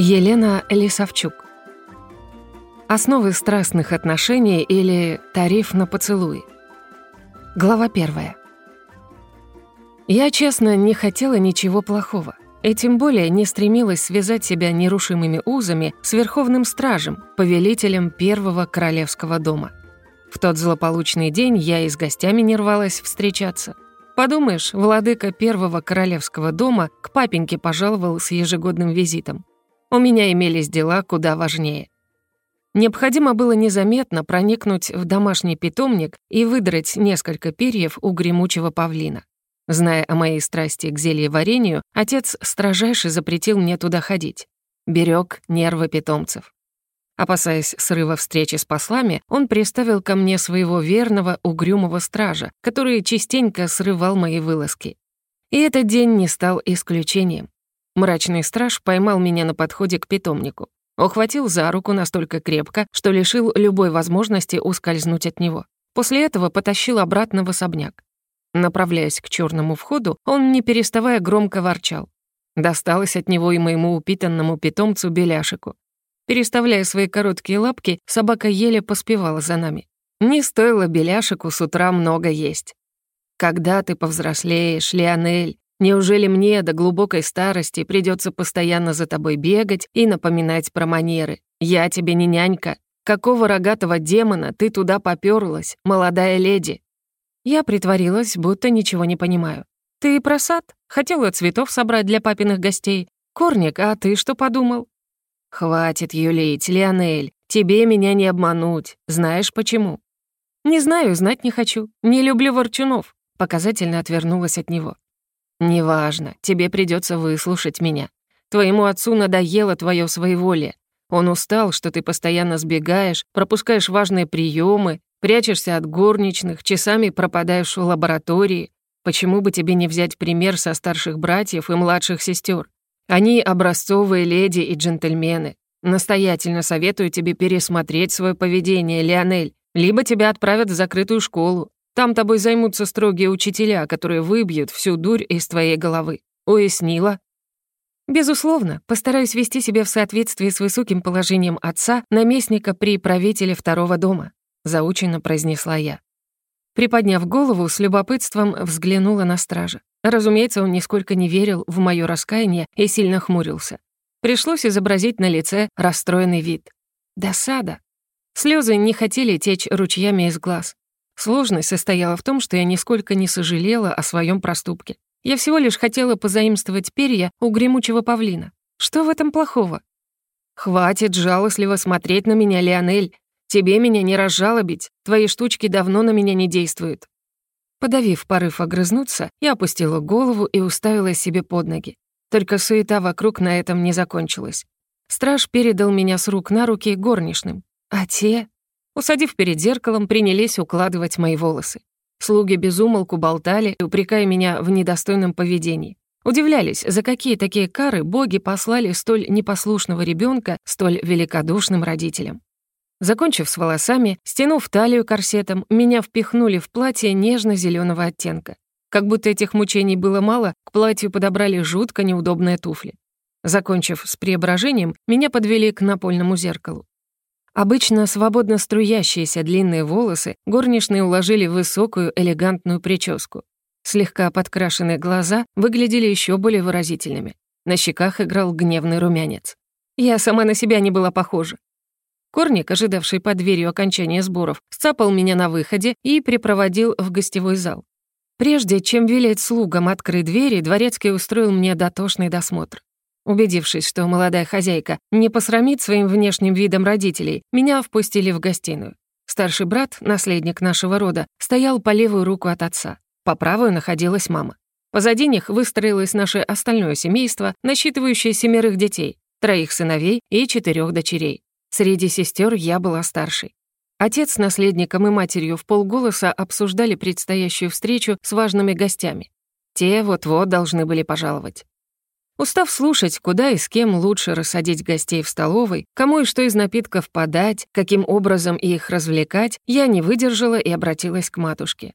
Елена Лисовчук. Основы страстных отношений или тариф на поцелуй. Глава первая. Я, честно, не хотела ничего плохого. И тем более не стремилась связать себя нерушимыми узами с Верховным Стражем, повелителем Первого Королевского дома. В тот злополучный день я и с гостями не рвалась встречаться. Подумаешь, владыка Первого Королевского дома к папеньке пожаловал с ежегодным визитом. У меня имелись дела куда важнее. Необходимо было незаметно проникнуть в домашний питомник и выдрать несколько перьев у гремучего павлина. Зная о моей страсти к зельеварению, отец строжайше запретил мне туда ходить. Берег нервы питомцев. Опасаясь срыва встречи с послами, он приставил ко мне своего верного, угрюмого стража, который частенько срывал мои вылазки. И этот день не стал исключением. Мрачный страж поймал меня на подходе к питомнику. Ухватил за руку настолько крепко, что лишил любой возможности ускользнуть от него. После этого потащил обратно в особняк. Направляясь к черному входу, он, не переставая, громко ворчал. Досталось от него и моему упитанному питомцу Беляшику. Переставляя свои короткие лапки, собака еле поспевала за нами. Не стоило Беляшику с утра много есть. «Когда ты повзрослеешь, Леонель?» Неужели мне до глубокой старости придется постоянно за тобой бегать и напоминать про манеры? Я тебе не нянька. Какого рогатого демона ты туда попёрлась, молодая леди?» Я притворилась, будто ничего не понимаю. «Ты про сад? Хотела цветов собрать для папиных гостей. Корник, а ты что подумал?» «Хватит юлить, Леонель. Тебе меня не обмануть. Знаешь почему?» «Не знаю, знать не хочу. Не люблю ворчунов». Показательно отвернулась от него. «Неважно, тебе придется выслушать меня. Твоему отцу надоело твое своеволие. Он устал, что ты постоянно сбегаешь, пропускаешь важные приемы, прячешься от горничных, часами пропадаешь в лаборатории. Почему бы тебе не взять пример со старших братьев и младших сестер? Они образцовые леди и джентльмены. Настоятельно советую тебе пересмотреть свое поведение, Леонель, либо тебя отправят в закрытую школу, там тобой займутся строгие учителя, которые выбьют всю дурь из твоей головы. Уяснила?» «Безусловно, постараюсь вести себя в соответствии с высоким положением отца, наместника при правителе второго дома», — заученно произнесла я. Приподняв голову, с любопытством взглянула на стража. Разумеется, он нисколько не верил в моё раскаяние и сильно хмурился. Пришлось изобразить на лице расстроенный вид. Досада. Слёзы не хотели течь ручьями из глаз. Сложность состояла в том, что я нисколько не сожалела о своем проступке. Я всего лишь хотела позаимствовать перья у гремучего павлина. Что в этом плохого? «Хватит жалостливо смотреть на меня, Леонель. Тебе меня не разжалобить. Твои штучки давно на меня не действуют». Подавив порыв огрызнуться, я опустила голову и уставила себе под ноги. Только суета вокруг на этом не закончилась. Страж передал меня с рук на руки горничным, а те Усадив перед зеркалом, принялись укладывать мои волосы. Слуги безумолку болтали, упрекая меня в недостойном поведении. Удивлялись, за какие такие кары боги послали столь непослушного ребенка столь великодушным родителям. Закончив с волосами, стянув талию корсетом, меня впихнули в платье нежно зеленого оттенка. Как будто этих мучений было мало, к платью подобрали жутко неудобные туфли. Закончив с преображением, меня подвели к напольному зеркалу. Обычно свободно струящиеся длинные волосы горничные уложили в высокую элегантную прическу. Слегка подкрашенные глаза выглядели еще более выразительными. На щеках играл гневный румянец. Я сама на себя не была похожа. Корник, ожидавший под дверью окончания сборов, сцапал меня на выходе и припроводил в гостевой зал. Прежде чем велеть слугам открыть двери, дворецкий устроил мне дотошный досмотр. Убедившись, что молодая хозяйка не посрамит своим внешним видом родителей, меня впустили в гостиную. Старший брат, наследник нашего рода, стоял по левую руку от отца. По правую находилась мама. Позади них выстроилось наше остальное семейство, насчитывающее семерых детей, троих сыновей и четырех дочерей. Среди сестер я была старшей. Отец с наследником и матерью в полголоса обсуждали предстоящую встречу с важными гостями. Те вот-вот должны были пожаловать. Устав слушать, куда и с кем лучше рассадить гостей в столовой, кому и что из напитков подать, каким образом их развлекать, я не выдержала и обратилась к матушке.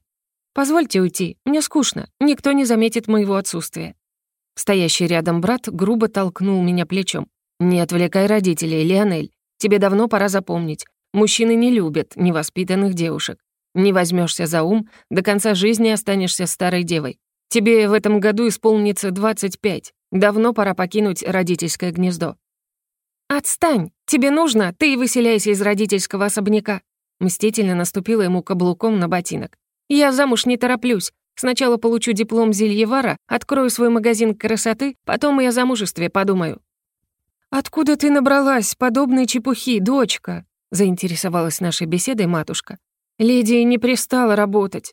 «Позвольте уйти, мне скучно, никто не заметит моего отсутствия». Стоящий рядом брат грубо толкнул меня плечом. «Не отвлекай родителей, Леонель. Тебе давно пора запомнить. Мужчины не любят невоспитанных девушек. Не возьмешься за ум, до конца жизни останешься старой девой. Тебе в этом году исполнится 25. Давно пора покинуть родительское гнездо». «Отстань! Тебе нужно, ты и выселяйся из родительского особняка!» Мстительно наступила ему каблуком на ботинок. «Я замуж не тороплюсь. Сначала получу диплом зельевара, открою свой магазин красоты, потом и о замужестве подумаю». «Откуда ты набралась подобной чепухи, дочка?» заинтересовалась нашей беседой матушка. «Леди не пристала работать».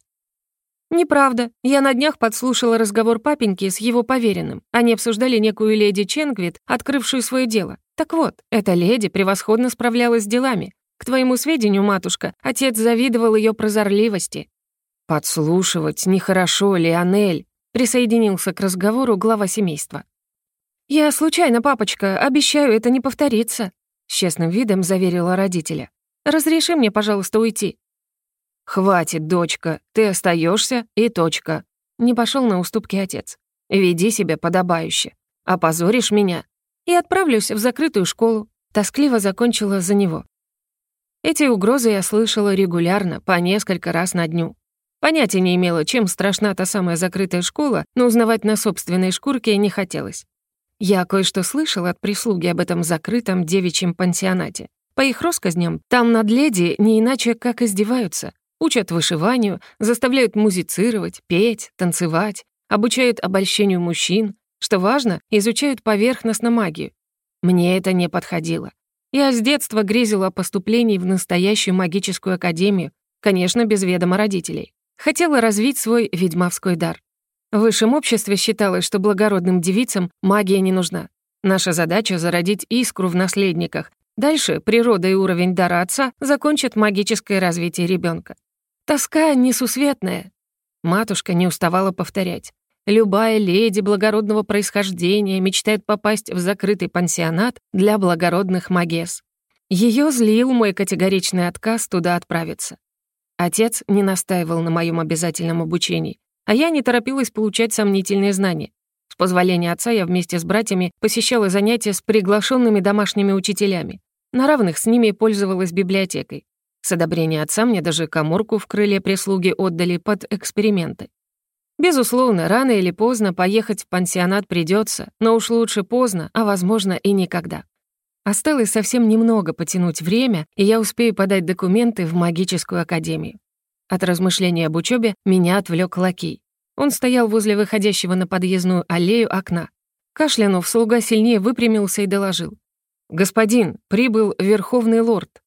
«Неправда. Я на днях подслушала разговор папеньки с его поверенным. Они обсуждали некую леди Ченгвит, открывшую свое дело. Так вот, эта леди превосходно справлялась с делами. К твоему сведению, матушка, отец завидовал ее прозорливости. «Подслушивать нехорошо, Леонель», — присоединился к разговору глава семейства. «Я случайно, папочка, обещаю, это не повторится», — с честным видом заверила родителя. «Разреши мне, пожалуйста, уйти». «Хватит, дочка, ты остаешься и точка», — не пошел на уступки отец. «Веди себя подобающе. Опозоришь меня, и отправлюсь в закрытую школу», — тоскливо закончила за него. Эти угрозы я слышала регулярно, по несколько раз на дню. Понятия не имела, чем страшна та самая закрытая школа, но узнавать на собственной шкурке не хотелось. Я кое-что слышала от прислуги об этом закрытом девичьем пансионате. По их россказням, там над леди не иначе как издеваются. Учат вышиванию, заставляют музицировать, петь, танцевать, обучают обольщению мужчин, что важно, изучают поверхностно магию. Мне это не подходило. Я с детства грезила о поступлении в настоящую магическую академию, конечно, без ведома родителей. Хотела развить свой ведьмовской дар. В высшем обществе считалось, что благородным девицам магия не нужна. Наша задача — зародить искру в наследниках. Дальше природа и уровень дара отца закончат магическое развитие ребенка. Тоска несусветная. Матушка не уставала повторять. Любая леди благородного происхождения мечтает попасть в закрытый пансионат для благородных магес. Ее злил мой категоричный отказ туда отправиться. Отец не настаивал на моем обязательном обучении, а я не торопилась получать сомнительные знания. С позволения отца я вместе с братьями посещала занятия с приглашенными домашними учителями. На равных с ними пользовалась библиотекой. С одобрения отца мне даже коморку в крыле прислуги отдали под эксперименты. Безусловно, рано или поздно поехать в пансионат придется, но уж лучше поздно, а, возможно, и никогда. Осталось совсем немного потянуть время, и я успею подать документы в магическую академию. От размышления об учебе меня отвлек лакей. Он стоял возле выходящего на подъездную аллею окна. Кашлянув, слуга сильнее выпрямился и доложил. «Господин, прибыл верховный лорд».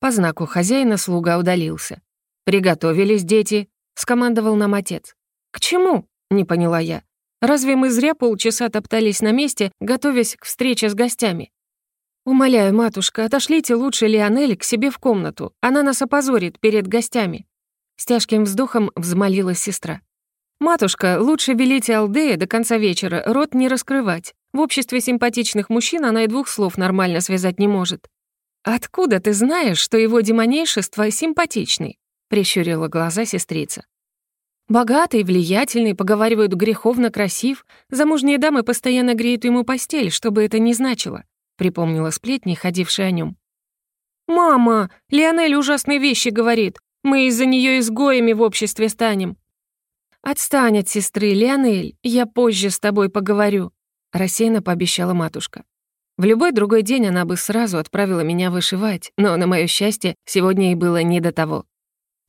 По знаку хозяина слуга удалился. «Приготовились, дети», — скомандовал нам отец. «К чему?» — не поняла я. «Разве мы зря полчаса топтались на месте, готовясь к встрече с гостями?» «Умоляю, матушка, отошлите лучше Лионель к себе в комнату. Она нас опозорит перед гостями». С тяжким вздохом взмолилась сестра. «Матушка, лучше велите Алдея до конца вечера рот не раскрывать. В обществе симпатичных мужчин она и двух слов нормально связать не может». «Откуда ты знаешь, что его демонейшество симпатичный?» — прищурила глаза сестрица. Богатый, влиятельный, поговаривают греховно красив, замужние дамы постоянно греют ему постель, чтобы это не значило припомнила сплетни, ходившие о нем. «Мама, Лионель ужасные вещи говорит. Мы из-за нее изгоями в обществе станем». «Отстань от сестры, Лионель, я позже с тобой поговорю», — рассеянно пообещала матушка. В любой другой день она бы сразу отправила меня вышивать, но, на моё счастье, сегодня ей было не до того.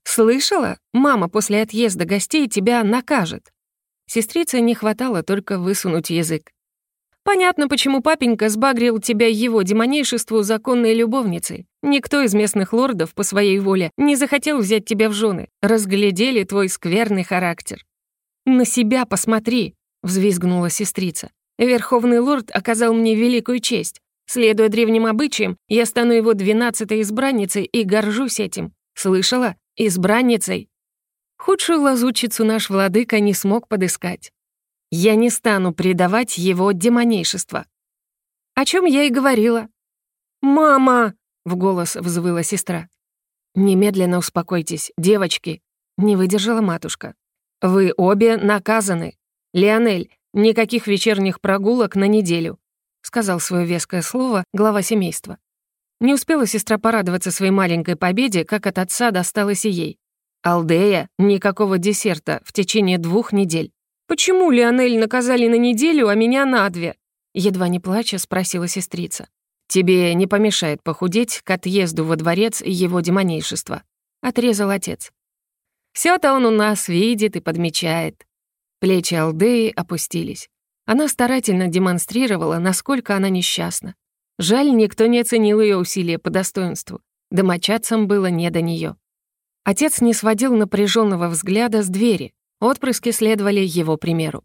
«Слышала? Мама после отъезда гостей тебя накажет». Сестрице не хватало только высунуть язык. Понятно, почему папенька сбагрил тебя его демонейшеству законной любовницей. Никто из местных лордов по своей воле не захотел взять тебя в жены. Разглядели твой скверный характер. «На себя посмотри», — взвизгнула сестрица. «Верховный лорд оказал мне великую честь. Следуя древним обычаям, я стану его двенадцатой избранницей и горжусь этим. Слышала? Избранницей». Худшую лазутчицу наш владыка не смог подыскать. Я не стану предавать его демонейшество. О чем я и говорила. «Мама!» — в голос взвыла сестра. «Немедленно успокойтесь, девочки», — не выдержала матушка. «Вы обе наказаны. Леонель, никаких вечерних прогулок на неделю. — сказал свое веское слово глава семейства. Не успела сестра порадоваться своей маленькой победе, как от отца досталось и ей. Алдея — никакого десерта в течение двух недель. «Почему Лионель наказали на неделю, а меня на две?» Едва не плача, спросила сестрица. «Тебе не помешает похудеть к отъезду во дворец его демонейшества», — отрезал отец. все то он у нас видит и подмечает». Плечи Алдеи опустились. Она старательно демонстрировала, насколько она несчастна. Жаль, никто не оценил ее усилия по достоинству. Домочадцам было не до нее. Отец не сводил напряженного взгляда с двери. Отпрыски следовали его примеру.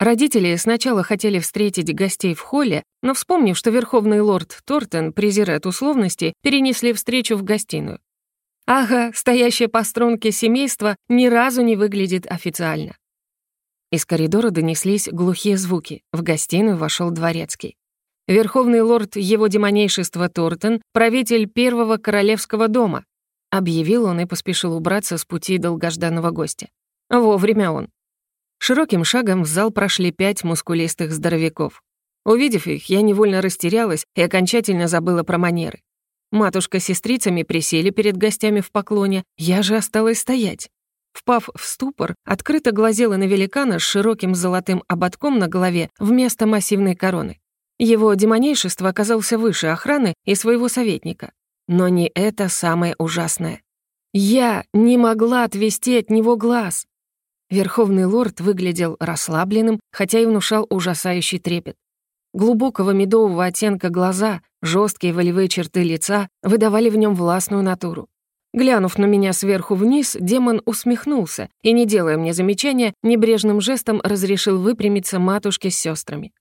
Родители сначала хотели встретить гостей в холле, но, вспомнив, что верховный лорд Тортен презирает условности, перенесли встречу в гостиную. Ага, стоящее по струнке семейство ни разу не выглядит официально. Из коридора донеслись глухие звуки. В гостиную вошел дворецкий. Верховный лорд его демонейшества Тортен, правитель первого королевского дома, объявил он и поспешил убраться с пути долгожданного гостя. Вовремя он. Широким шагом в зал прошли пять мускулистых здоровяков. Увидев их, я невольно растерялась и окончательно забыла про манеры. Матушка с сестрицами присели перед гостями в поклоне, я же осталась стоять. Впав в ступор, открыто глазела на великана с широким золотым ободком на голове вместо массивной короны. Его демонейшество оказался выше охраны и своего советника. Но не это самое ужасное. Я не могла отвести от него глаз. Верховный лорд выглядел расслабленным, хотя и внушал ужасающий трепет. Глубокого медового оттенка глаза, жесткие волевые черты лица выдавали в нем властную натуру. Глянув на меня сверху вниз, демон усмехнулся и, не делая мне замечания, небрежным жестом разрешил выпрямиться матушке с сестрами.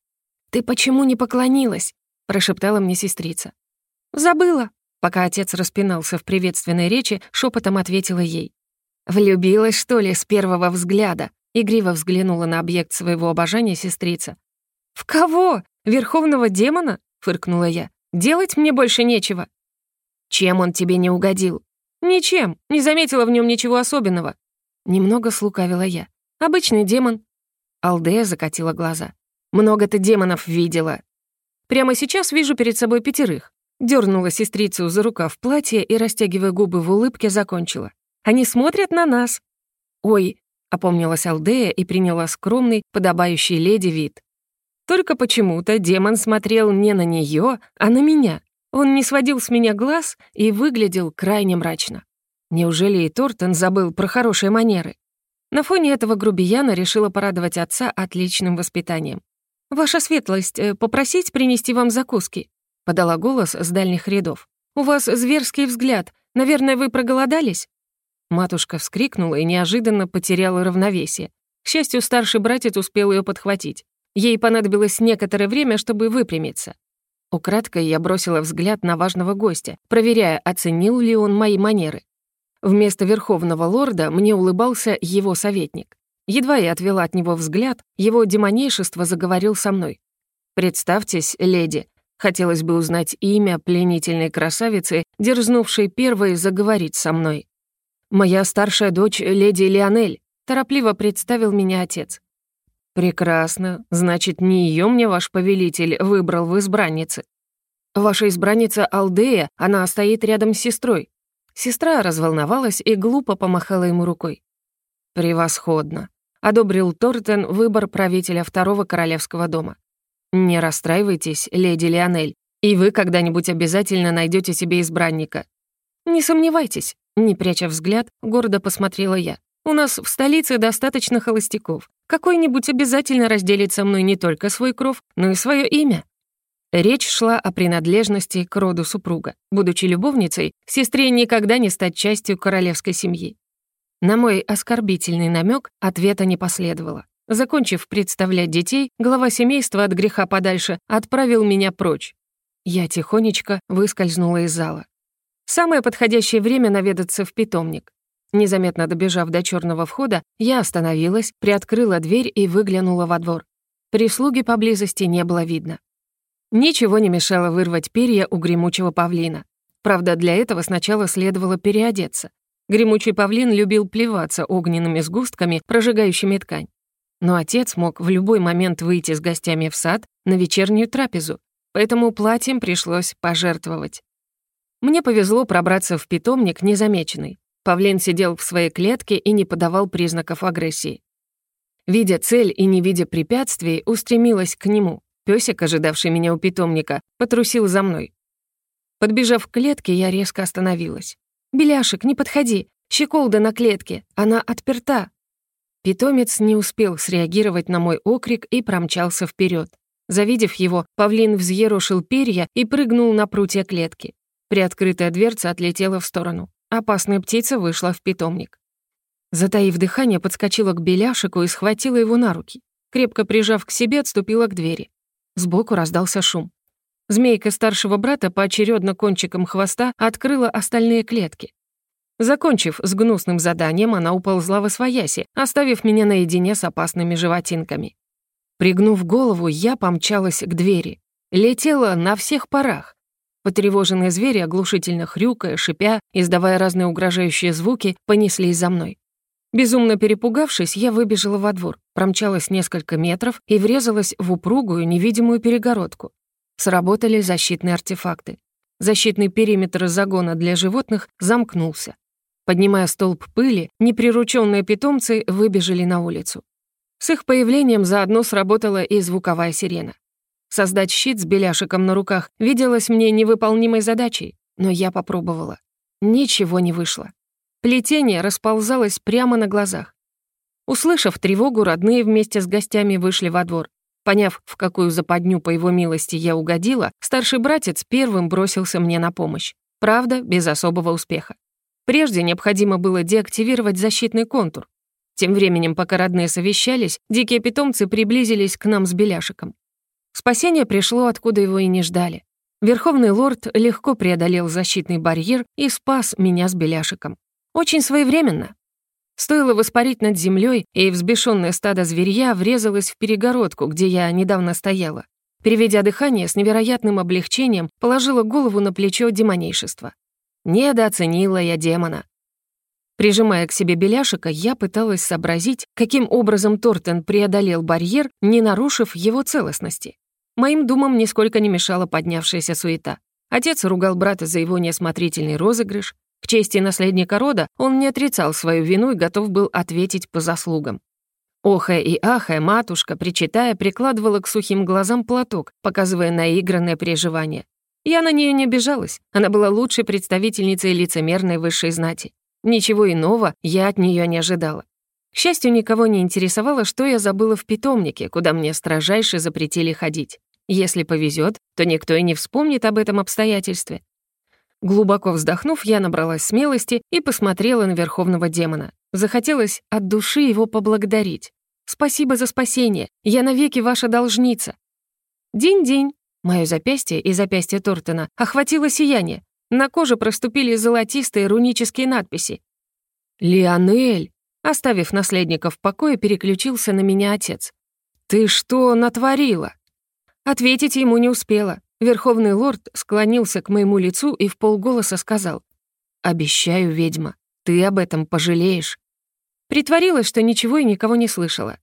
«Ты почему не поклонилась?» — прошептала мне сестрица. «Забыла». Пока отец распинался в приветственной речи, шепотом ответила ей. «Влюбилась, что ли, с первого взгляда?» Игриво взглянула на объект своего обожания сестрица. «В кого? Верховного демона?» — фыркнула я. «Делать мне больше нечего». «Чем он тебе не угодил?» «Ничем. Не заметила в нем ничего особенного». Немного слукавила я. «Обычный демон». Алдея закатила глаза. «Много ты демонов видела». «Прямо сейчас вижу перед собой пятерых». Дёрнула сестрицу за рукав платья и, растягивая губы в улыбке, закончила. Они смотрят на нас». «Ой», — опомнилась Алдея и приняла скромный, подобающий леди вид. Только почему-то демон смотрел не на нее, а на меня. Он не сводил с меня глаз и выглядел крайне мрачно. Неужели и Тортон забыл про хорошие манеры? На фоне этого грубияна решила порадовать отца отличным воспитанием. «Ваша светлость, э, попросить принести вам закуски?» — подала голос с дальних рядов. «У вас зверский взгляд. Наверное, вы проголодались?» Матушка вскрикнула и неожиданно потеряла равновесие. К счастью, старший братец успел ее подхватить. Ей понадобилось некоторое время, чтобы выпрямиться. Украдкой я бросила взгляд на важного гостя, проверяя, оценил ли он мои манеры. Вместо верховного лорда мне улыбался его советник. Едва я отвела от него взгляд, его демонейшество заговорил со мной. «Представьтесь, леди, хотелось бы узнать имя пленительной красавицы, дерзнувшей первой заговорить со мной». «Моя старшая дочь, леди Лионель», — торопливо представил меня отец. «Прекрасно. Значит, не ее мне ваш повелитель выбрал в избраннице. Ваша избранница Алдея, она стоит рядом с сестрой». Сестра разволновалась и глупо помахала ему рукой. «Превосходно», — одобрил Тортен выбор правителя второго королевского дома. «Не расстраивайтесь, леди Лионель, и вы когда-нибудь обязательно найдете себе избранника». «Не сомневайтесь», не пряча взгляд, гордо посмотрела я. «У нас в столице достаточно холостяков. Какой-нибудь обязательно разделит со мной не только свой кров, но и свое имя». Речь шла о принадлежности к роду супруга. Будучи любовницей, сестре никогда не стать частью королевской семьи. На мой оскорбительный намек ответа не последовало. Закончив представлять детей, глава семейства от греха подальше отправил меня прочь. Я тихонечко выскользнула из зала. Самое подходящее время наведаться в питомник. Незаметно добежав до черного входа, я остановилась, приоткрыла дверь и выглянула во двор. Прислуги поблизости не было видно. Ничего не мешало вырвать перья у гремучего павлина. Правда, для этого сначала следовало переодеться. Гремучий павлин любил плеваться огненными сгустками, прожигающими ткань. Но отец мог в любой момент выйти с гостями в сад на вечернюю трапезу, поэтому платьем пришлось пожертвовать. Мне повезло пробраться в питомник незамеченный. Павлин сидел в своей клетке и не подавал признаков агрессии. Видя цель и не видя препятствий, устремилась к нему. Пёсик, ожидавший меня у питомника, потрусил за мной. Подбежав к клетке, я резко остановилась. «Беляшек, не подходи! Щеколда на клетке! Она отперта!» Питомец не успел среагировать на мой окрик и промчался вперед. Завидев его, павлин взъерошил перья и прыгнул на прутья клетки. Приоткрытая дверца отлетела в сторону. Опасная птица вышла в питомник. Затаив дыхание, подскочила к беляшику и схватила его на руки. Крепко прижав к себе, отступила к двери. Сбоку раздался шум. Змейка старшего брата поочередно кончиком хвоста открыла остальные клетки. Закончив с гнусным заданием, она уползла во свояси, оставив меня наедине с опасными животинками. Пригнув голову, я помчалась к двери. Летела на всех парах. Потревоженные звери, оглушительно хрюкая, шипя, издавая разные угрожающие звуки, понеслись за мной. Безумно перепугавшись, я выбежала во двор, промчалась несколько метров и врезалась в упругую невидимую перегородку. Сработали защитные артефакты. Защитный периметр загона для животных замкнулся. Поднимая столб пыли, неприрученные питомцы выбежали на улицу. С их появлением заодно сработала и звуковая сирена. Создать щит с беляшиком на руках виделось мне невыполнимой задачей, но я попробовала. Ничего не вышло. Плетение расползалось прямо на глазах. Услышав тревогу, родные вместе с гостями вышли во двор. Поняв, в какую западню по его милости я угодила, старший братец первым бросился мне на помощь. Правда, без особого успеха. Прежде необходимо было деактивировать защитный контур. Тем временем, пока родные совещались, дикие питомцы приблизились к нам с беляшиком. Спасение пришло, откуда его и не ждали. Верховный лорд легко преодолел защитный барьер и спас меня с беляшиком. Очень своевременно. Стоило воспарить над землей, и взбешенное стадо зверья врезалось в перегородку, где я недавно стояла. Переведя дыхание, с невероятным облегчением положила голову на плечо демонейшества. Недооценила я демона. Прижимая к себе беляшика, я пыталась сообразить, каким образом Тортен преодолел барьер, не нарушив его целостности. Моим думам нисколько не мешала поднявшаяся суета. Отец ругал брата за его неосмотрительный розыгрыш. К чести наследника рода он не отрицал свою вину и готов был ответить по заслугам. Охая и ахая, матушка, причитая, прикладывала к сухим глазам платок, показывая наигранное переживание. Я на нее не обижалась. Она была лучшей представительницей лицемерной высшей знати. Ничего иного я от нее не ожидала. К счастью, никого не интересовало, что я забыла в питомнике, куда мне строжайше запретили ходить. Если повезет, то никто и не вспомнит об этом обстоятельстве. Глубоко вздохнув, я набралась смелости и посмотрела на верховного демона. Захотелось от души его поблагодарить. «Спасибо за спасение. Я навеки ваша должница». День-день. Моё запястье и запястье Тортона охватило сияние. На коже проступили золотистые рунические надписи. «Лионель!» Оставив наследника в покое, переключился на меня отец. «Ты что натворила?» Ответить ему не успела. Верховный лорд склонился к моему лицу и в полголоса сказал. «Обещаю, ведьма, ты об этом пожалеешь». Притворилась, что ничего и никого не слышала.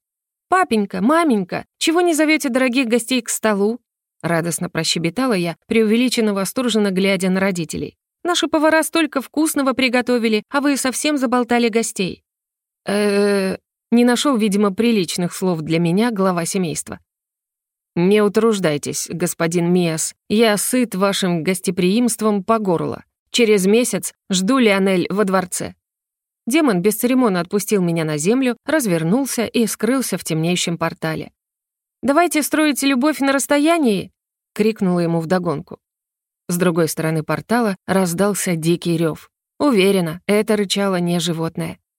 «Папенька, маменька, чего не зовете дорогих гостей к столу?» Радостно прощебетала я, преувеличенно восторженно глядя на родителей. «Наши повара столько вкусного приготовили, а вы совсем заболтали гостей». Э Не нашел, видимо, приличных слов для меня глава семейства. «Не утруждайтесь, господин Миас, я сыт вашим гостеприимством по горло. Через месяц жду Лионель во дворце». Демон бесцеремонно отпустил меня на землю, развернулся и скрылся в темнеющем портале. «Давайте строить любовь на расстоянии!» — крикнула ему вдогонку. С другой стороны портала раздался дикий рев. Уверена, это рычало не животное.